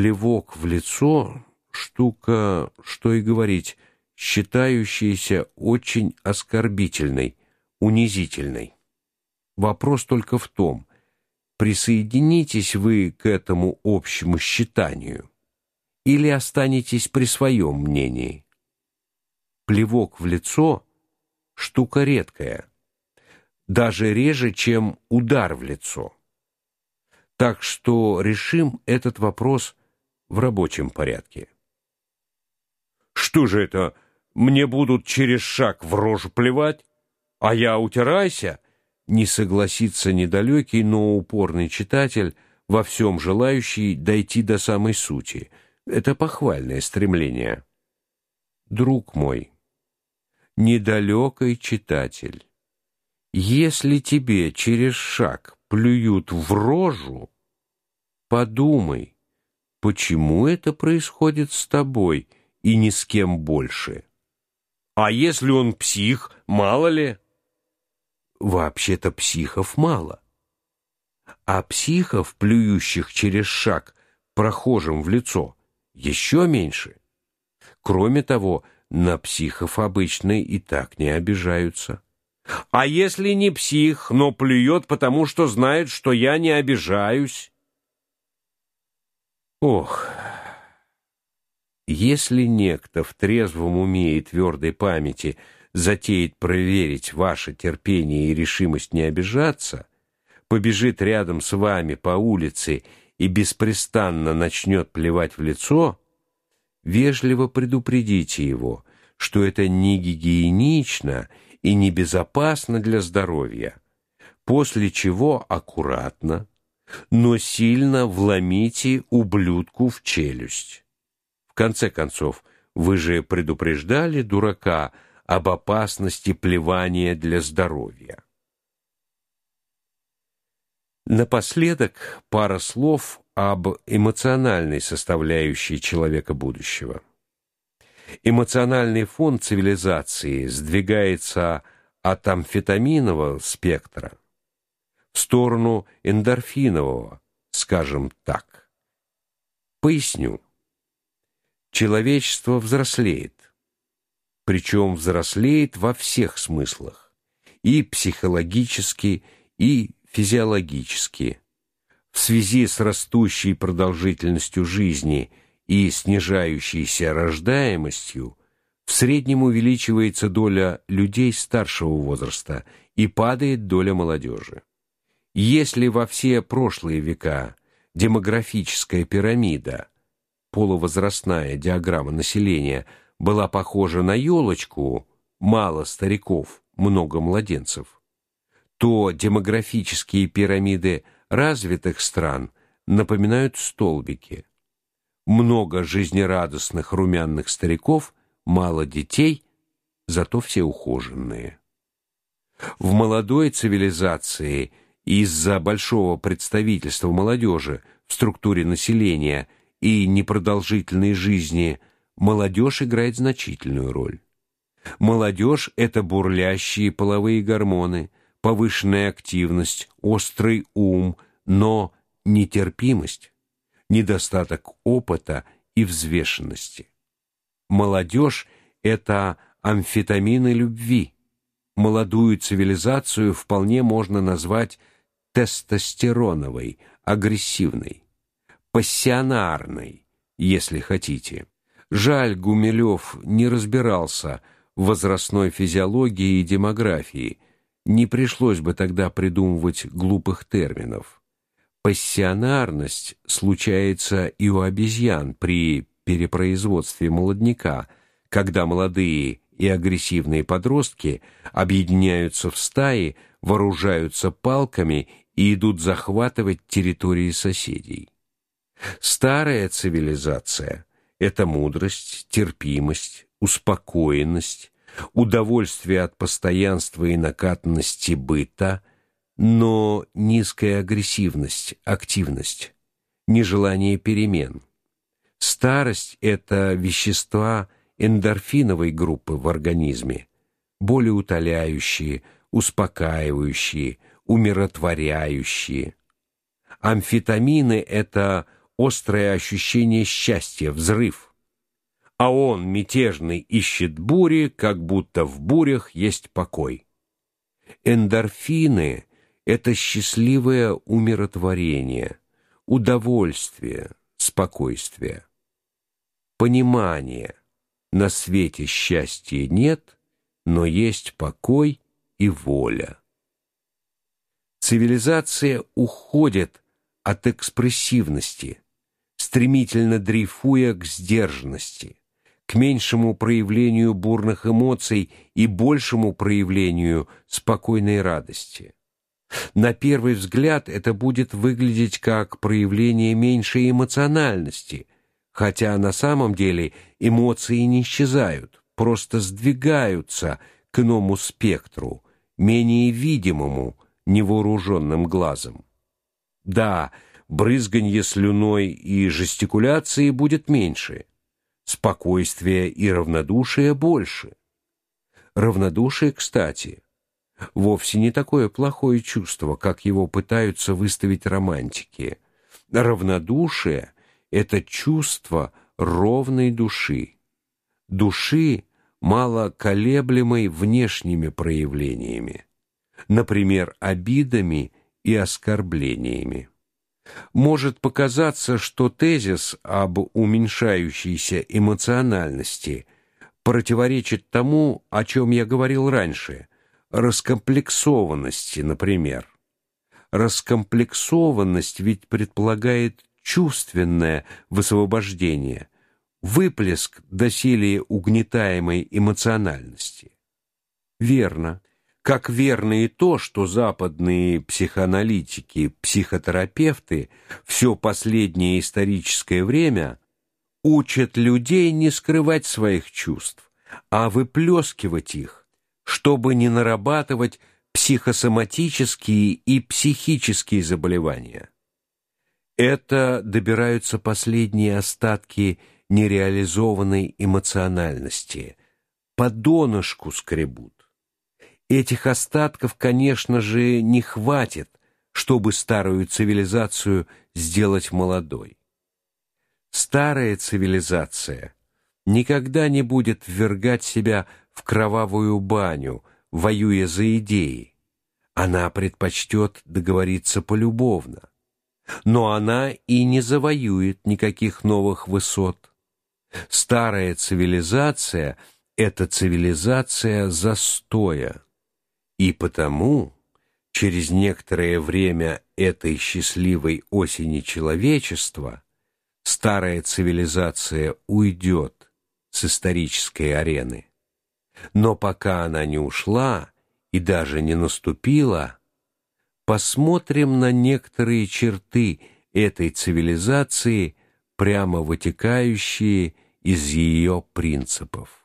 Плевок в лицо штука, что и говорить, считающаяся очень оскорбительной, унизительной. Вопрос только в том, присоединитесь вы к этому общему считанию или останетесь при своем мнении. Плевок в лицо штука редкая, даже реже, чем удар в лицо. Так что решим этот вопрос в рабочем порядке. Что же это, мне будут через шаг в рожу плевать, а я утирайся? Не согласится недалекий, но упорный читатель, во всем желающий дойти до самой сути. Это похвальное стремление. Друг мой, недалекий читатель, если тебе через шаг плюют в рожу, подумай, почему это происходит с тобой и ни с кем больше. А если он псих, мало ли? Вообще-то психов мало. А психов, плюющих через шаг прохожим в лицо, еще меньше. Кроме того, на психов обычно и так не обижаются. А если не псих, но плюет, потому что знает, что я не обижаюсь? Ох, если некто в трезвом уме и твердой памяти затеет проверить ваше терпение и решимость не обижаться, побежит рядом с вами по улице и беспрестанно начнет плевать в лицо, вежливо предупредите его, что это не гигиенично и небезопасно для здоровья. После чего аккуратно, но сильно вломите ублюдку в челюсть. В конце концов, вы же предупреждали дурака об опасности плевания для здоровья. Напоследок пара слов об эмоциональной составляющей человека будущего. Эмоциональный фон цивилизации сдвигается от амфетаминового спектра в сторону эндорфинового, скажем так. Поясню. Человечество взрослеет, причем взрослеет во всех смыслах: и психологически, и физиологически. В связи с растущей продолжительностью жизни и снижающейся рождаемостью в среднем увеличивается доля людей старшего возраста и падает доля молодежи. Если во все прошлые века демографическая пирамида, полувозрастная диаграмма населения, была похожа на елочку, мало стариков, много младенцев, то демографические пирамиды развитых стран напоминают столбики много жизнерадостных румяных стариков, мало детей, зато все ухоженные. В молодой цивилизации из-за большого представительства молодежи в структуре населения и непродолжительной жизни молодежь играет значительную роль. Молодежь — это бурлящие половые гормоны, повышенная активность, острый ум, но нетерпимость недостаток опыта и взвешенности. Молодежь — это амфетамины любви. Молодую цивилизацию вполне можно назвать тестостероновой, агрессивной, пассионарной, если хотите. Жаль, Гумилев не разбирался в возрастной физиологии и демографии. Не пришлось бы тогда придумывать глупых терминов. Пассионарность случается и у обезьян при перепроизводстве молодняка, когда молодые и агрессивные подростки объединяются в стаи, вооружаются палками и идут захватывать территории соседей. Старая цивилизация это мудрость, терпимость, успокоенность, удовольствие от постоянства и накатанности быта, но низкая агрессивность, активность, нежелание перемен. Старость это вещества эндорфиновой группы в организме, болеутоляющие, успокаивающие, умиротворяющие. Амфетамины это острое ощущение счастья, взрыв. А он, мятежный, ищет бури, как будто в бурях есть покой. Эндорфины — это счастливое умиротворение, удовольствие, спокойствие. Понимание. На свете счастья нет, но есть покой и воля. Цивилизация уходит от экспрессивности, стремительно дрейфуя к сдержанности, к меньшему проявлению бурных эмоций и большему проявлению спокойной радости. На первый взгляд это будет выглядеть как проявление меньшей эмоциональности, хотя на самом деле эмоции не исчезают, просто сдвигаются к иному спектру, менее видимому невооруженным глазом. Да, брызганье слюной и жестикуляции будет меньше, спокойствия и равнодушия больше. Равнодушие, кстати, вовсе не такое плохое чувство, как его пытаются выставить романтики. Равнодушие это чувство ровной души, души, мало колеблемой внешними проявлениями, например, обидами и оскорблениями. Может показаться, что тезис об уменьшающейся эмоциональности противоречит тому, о чем я говорил раньше, раскомплексованности, например. Раскомплексованность ведь предполагает чувственное высвобождение, выплеск доселе угнетаемой эмоциональности. Верно. Как верно и то, что западные психоаналитики, психотерапевты все последнее историческое время учат людей не скрывать своих чувств, а выплескивать их, чтобы не нарабатывать психосоматические и психические заболевания. Это добираются последние остатки нереализованной эмоциональности, по донышку скребут. Этих остатков, конечно же, не хватит, чтобы старую цивилизацию сделать молодой. Старая цивилизация никогда не будет ввергать себя в кровавую баню, воюя за идеи. Она предпочтет договориться полюбовно. Но она и не завоюет никаких новых высот. Старая цивилизация это цивилизация застоя. И потому через некоторое время этой счастливой осени человечества старая цивилизация уйдет с исторической арены. Но пока она не ушла и даже не наступила, посмотрим на некоторые черты этой цивилизации, прямо вытекающие из ее принципов.